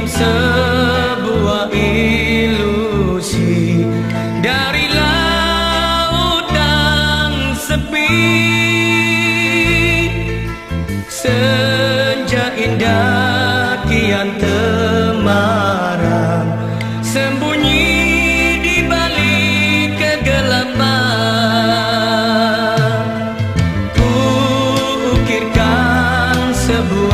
dalam sebuah ilusi. Dari lautan sepi senja indah kian temaram sembunyi di balik kegelapan. Ku ukirkan sebuah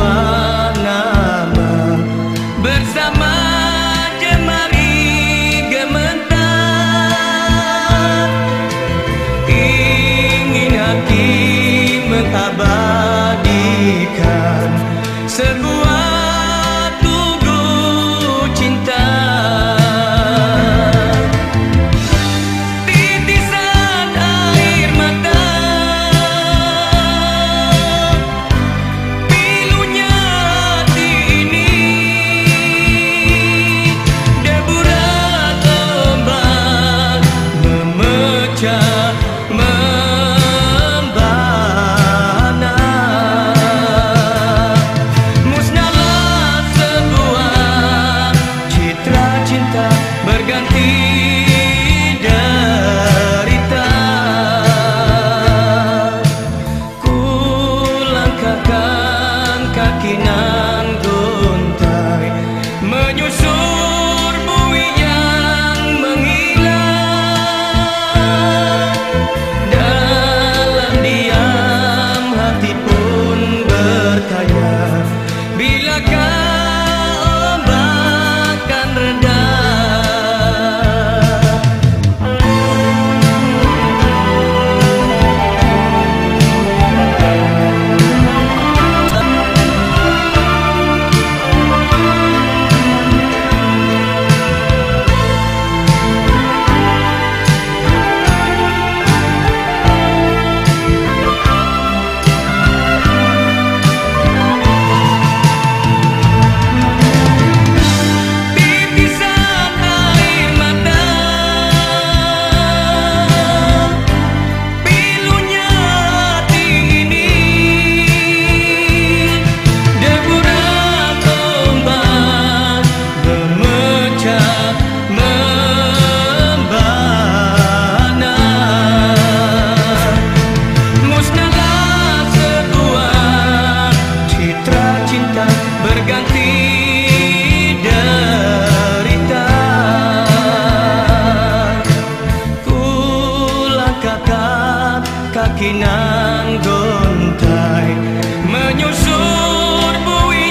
menyusut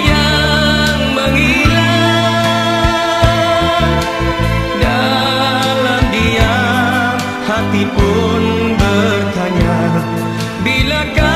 yang menghilang. Dalam diam hati pun bertanya bilakah